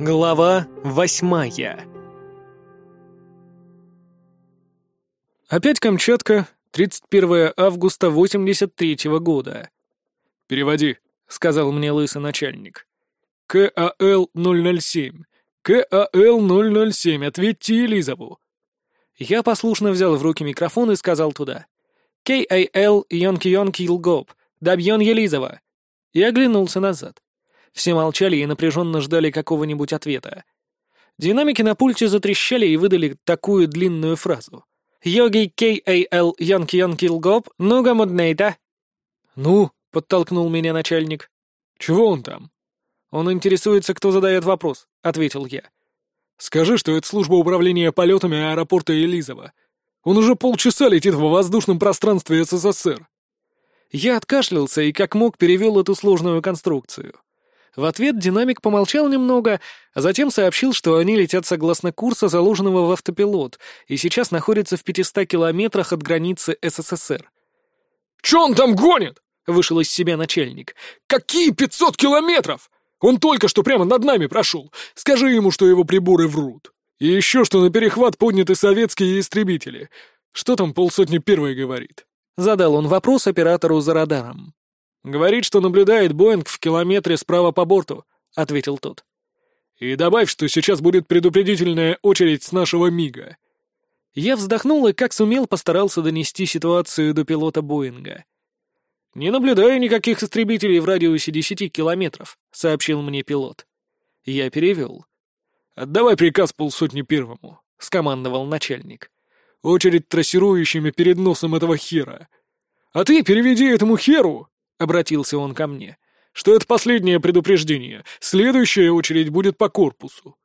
Глава восьмая Опять Камчатка, 31 августа 83 -го года. «Переводи», — сказал мне лысый начальник. «КАЛ-007. КАЛ-007. Ответьте Элизову». Я послушно взял в руки микрофон и сказал туда. «КАЛ Йонки-Йонки Илгоп. Добьен Елизова». И оглянулся назад. Все молчали и напряженно ждали какого-нибудь ответа. Динамики на пульте затрещали и выдали такую длинную фразу. «Йоги К.А.Л. Янки Янки Лгоп, Нуга Муднейта». «Ну?» — подтолкнул меня начальник. «Чего он там?» «Он интересуется, кто задает вопрос», — ответил я. «Скажи, что это служба управления полетами аэропорта Элизова. Он уже полчаса летит в воздушном пространстве СССР». Я откашлялся и как мог перевел эту сложную конструкцию. В ответ динамик помолчал немного, а затем сообщил, что они летят согласно курса, заложенного в автопилот, и сейчас находятся в 500 километрах от границы СССР. «Чё он там гонит?» — вышел из себя начальник. «Какие 500 километров? Он только что прямо над нами прошел. Скажи ему, что его приборы врут. И еще, что на перехват подняты советские истребители. Что там полсотни первой говорит?» Задал он вопрос оператору за радаром. «Говорит, что наблюдает Боинг в километре справа по борту», — ответил тот. «И добавь, что сейчас будет предупредительная очередь с нашего МиГа». Я вздохнул и, как сумел, постарался донести ситуацию до пилота Боинга. «Не наблюдаю никаких истребителей в радиусе десяти километров», — сообщил мне пилот. Я перевел. «Отдавай приказ полсотни первому», — скомандовал начальник. «Очередь трассирующими перед носом этого хера. А ты переведи этому херу — обратился он ко мне, — что это последнее предупреждение. Следующая очередь будет по корпусу.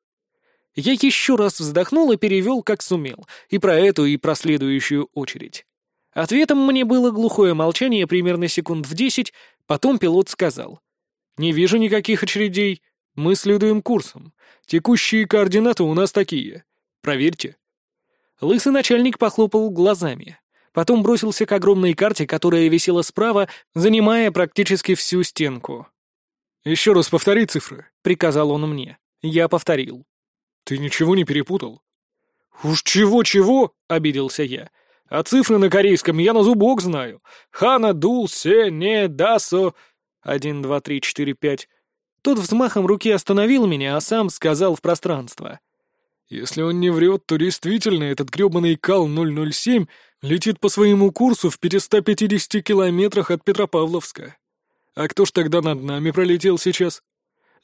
Я еще раз вздохнул и перевел, как сумел, и про эту, и про следующую очередь. Ответом мне было глухое молчание примерно секунд в десять, потом пилот сказал. «Не вижу никаких очередей. Мы следуем курсом. Текущие координаты у нас такие. Проверьте». Лысый начальник похлопал глазами. Потом бросился к огромной карте, которая висела справа, занимая практически всю стенку. «Еще раз повтори цифры», — приказал он мне. Я повторил. «Ты ничего не перепутал?» «Уж чего-чего», — обиделся я. «А цифры на корейском я на зубок знаю. Хана, дул, се, не, дасо...» Один, два, три, четыре, пять. Тот взмахом руки остановил меня, а сам сказал в пространство. «Если он не врет, то действительно этот грёбаный КАЛ-007 Летит по своему курсу в 550 километрах от Петропавловска. А кто ж тогда над нами пролетел сейчас?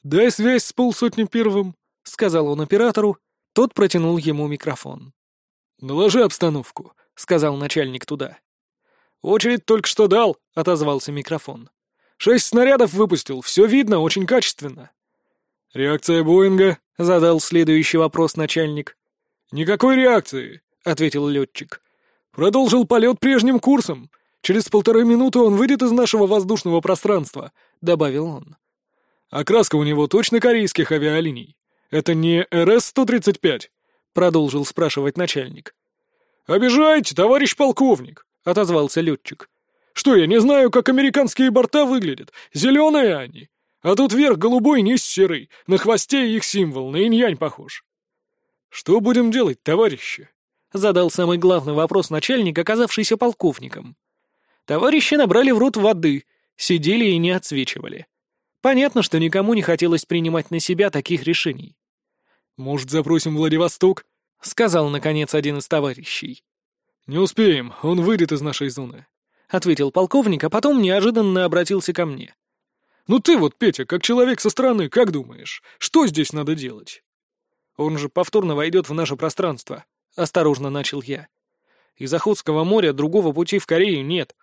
Дай связь с полсотни первым, — сказал он оператору. Тот протянул ему микрофон. «Наложи обстановку», — сказал начальник туда. «Очередь только что дал», — отозвался микрофон. «Шесть снарядов выпустил, все видно, очень качественно». «Реакция Боинга?» — задал следующий вопрос начальник. «Никакой реакции», — ответил летчик. «Продолжил полет прежним курсом. Через полторы минуты он выйдет из нашего воздушного пространства», — добавил он. «Окраска у него точно корейских авиалиний. Это не РС-135?» — продолжил спрашивать начальник. «Обижаете, товарищ полковник», — отозвался летчик. «Что, я не знаю, как американские борта выглядят? Зеленые они. А тут верх голубой, низ серый. На хвосте их символ, на инь-янь похож». «Что будем делать, товарищи?» — задал самый главный вопрос начальник, оказавшийся полковником. Товарищи набрали в рот воды, сидели и не отсвечивали. Понятно, что никому не хотелось принимать на себя таких решений. «Может, запросим Владивосток?» — сказал, наконец, один из товарищей. «Не успеем, он выйдет из нашей зоны», — ответил полковник, а потом неожиданно обратился ко мне. «Ну ты вот, Петя, как человек со стороны, как думаешь, что здесь надо делать?» «Он же повторно войдет в наше пространство», — осторожно начал я. «Из Охотского моря другого пути в Корею нет».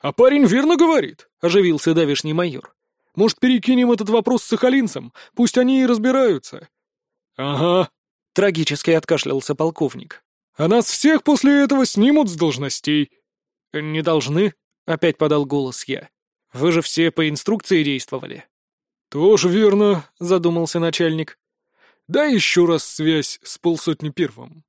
«А парень верно говорит», — оживился давишний майор. «Может, перекинем этот вопрос с сахалинцем? Пусть они и разбираются». «Ага», — трагически откашлялся полковник. «А нас всех после этого снимут с должностей». «Не должны», — опять подал голос я. «Вы же все по инструкции действовали». «Тоже верно», — задумался начальник. «Дай еще раз связь с полсотни первым».